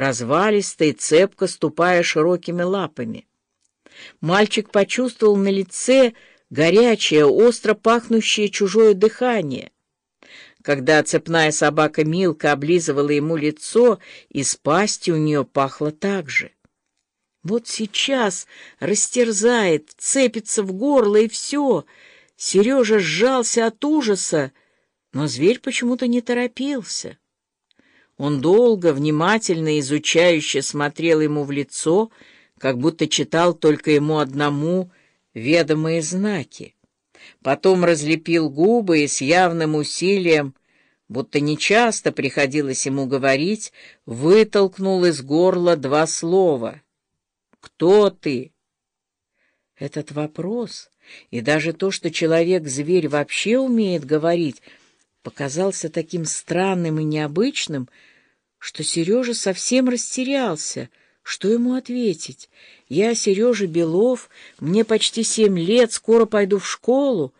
развалисто и цепко ступая широкими лапами. Мальчик почувствовал на лице горячее, остро пахнущее чужое дыхание. Когда цепная собака Милка облизывала ему лицо, из пасти у нее пахло так же. Вот сейчас растерзает, цепится в горло, и все. Сережа сжался от ужаса, но зверь почему-то не торопился. Он долго, внимательно, изучающе смотрел ему в лицо, как будто читал только ему одному ведомые знаки. Потом разлепил губы и с явным усилием, будто нечасто приходилось ему говорить, вытолкнул из горла два слова. «Кто ты?» Этот вопрос и даже то, что человек-зверь вообще умеет говорить, показался таким странным и необычным, что Сережа совсем растерялся — что ему ответить? Я Сережа Белов, мне почти семь лет, скоро пойду в школу.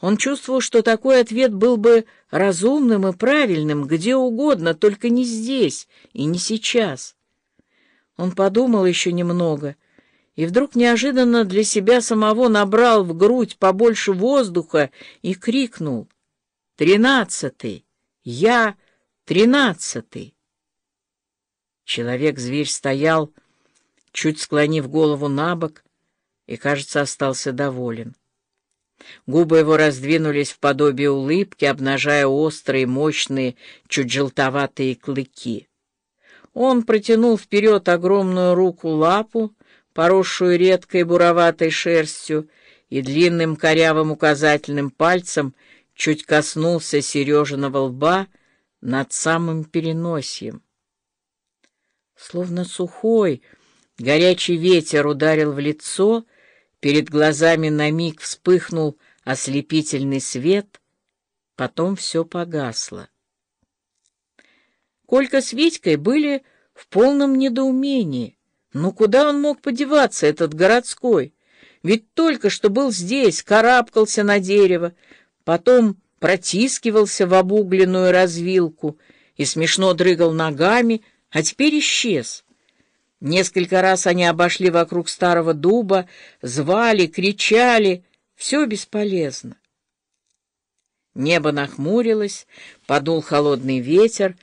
Он чувствовал, что такой ответ был бы разумным и правильным где угодно, только не здесь и не сейчас. Он подумал еще немного и вдруг неожиданно для себя самого набрал в грудь побольше воздуха и крикнул «Тринадцатый! Я тринадцатый!» Человек-зверь стоял, чуть склонив голову на бок, и, кажется, остался доволен. Губы его раздвинулись в подобие улыбки, обнажая острые, мощные, чуть желтоватые клыки. Он протянул вперед огромную руку-лапу, поросшую редкой буроватой шерстью, и длинным корявым указательным пальцем чуть коснулся Сережиного лба над самым переносием. Словно сухой, горячий ветер ударил в лицо, перед глазами на миг вспыхнул ослепительный свет, потом все погасло. Колька с Витькой были в полном недоумении. Ну куда он мог подеваться, этот городской? Ведь только что был здесь, карабкался на дерево, потом протискивался в обугленную развилку и смешно дрыгал ногами, а теперь исчез. Несколько раз они обошли вокруг старого дуба, звали, кричали. Все бесполезно. Небо нахмурилось, подул холодный ветер,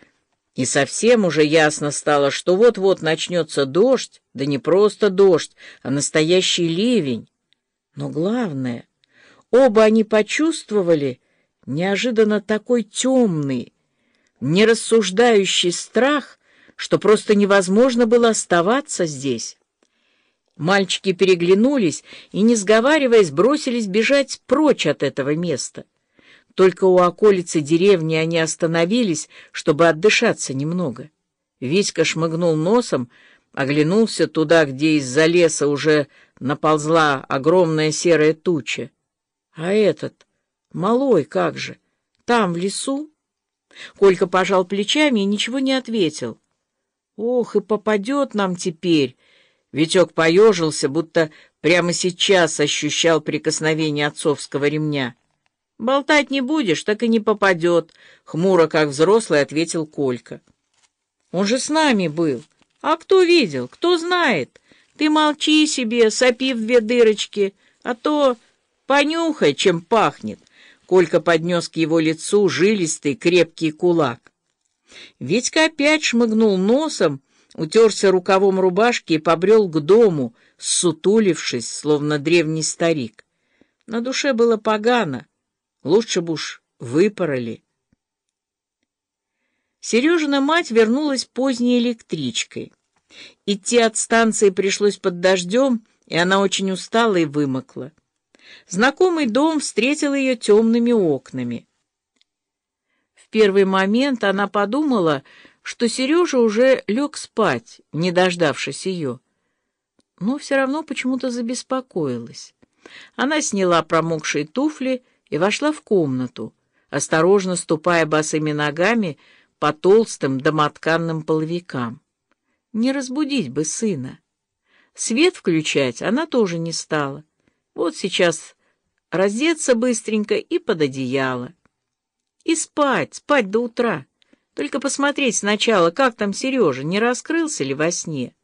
и совсем уже ясно стало, что вот-вот начнется дождь, да не просто дождь, а настоящий ливень. Но главное, оба они почувствовали неожиданно такой темный, нерассуждающий страх — что просто невозможно было оставаться здесь. Мальчики переглянулись и, не сговариваясь, бросились бежать прочь от этого места. Только у околицы деревни они остановились, чтобы отдышаться немного. Витька шмыгнул носом, оглянулся туда, где из-за леса уже наползла огромная серая туча. А этот, малой как же, там, в лесу? Колька пожал плечами и ничего не ответил. Ох, и попадет нам теперь. Витек поежился, будто прямо сейчас ощущал прикосновение отцовского ремня. «Болтать не будешь, так и не попадет», — хмуро, как взрослый, ответил Колька. «Он же с нами был. А кто видел, кто знает? Ты молчи себе, сопи в две дырочки, а то понюхай, чем пахнет». Колька поднес к его лицу жилистый крепкий кулак. Витька опять шмыгнул носом, утерся рукавом рубашки и побрел к дому, сутулившись, словно древний старик. На душе было погано, лучше бы уж выпороли. Сережина мать вернулась поздней электричкой. Идти от станции пришлось под дождем, и она очень устала и вымокла. Знакомый дом встретил ее темными окнами первый момент она подумала, что Сережа уже лег спать, не дождавшись ее. Но все равно почему-то забеспокоилась. Она сняла промокшие туфли и вошла в комнату, осторожно ступая босыми ногами по толстым домотканным половикам. Не разбудить бы сына. Свет включать она тоже не стала. Вот сейчас раздеться быстренько и под одеяло. И спать, спать до утра. Только посмотреть сначала, как там Сережа, не раскрылся ли во сне.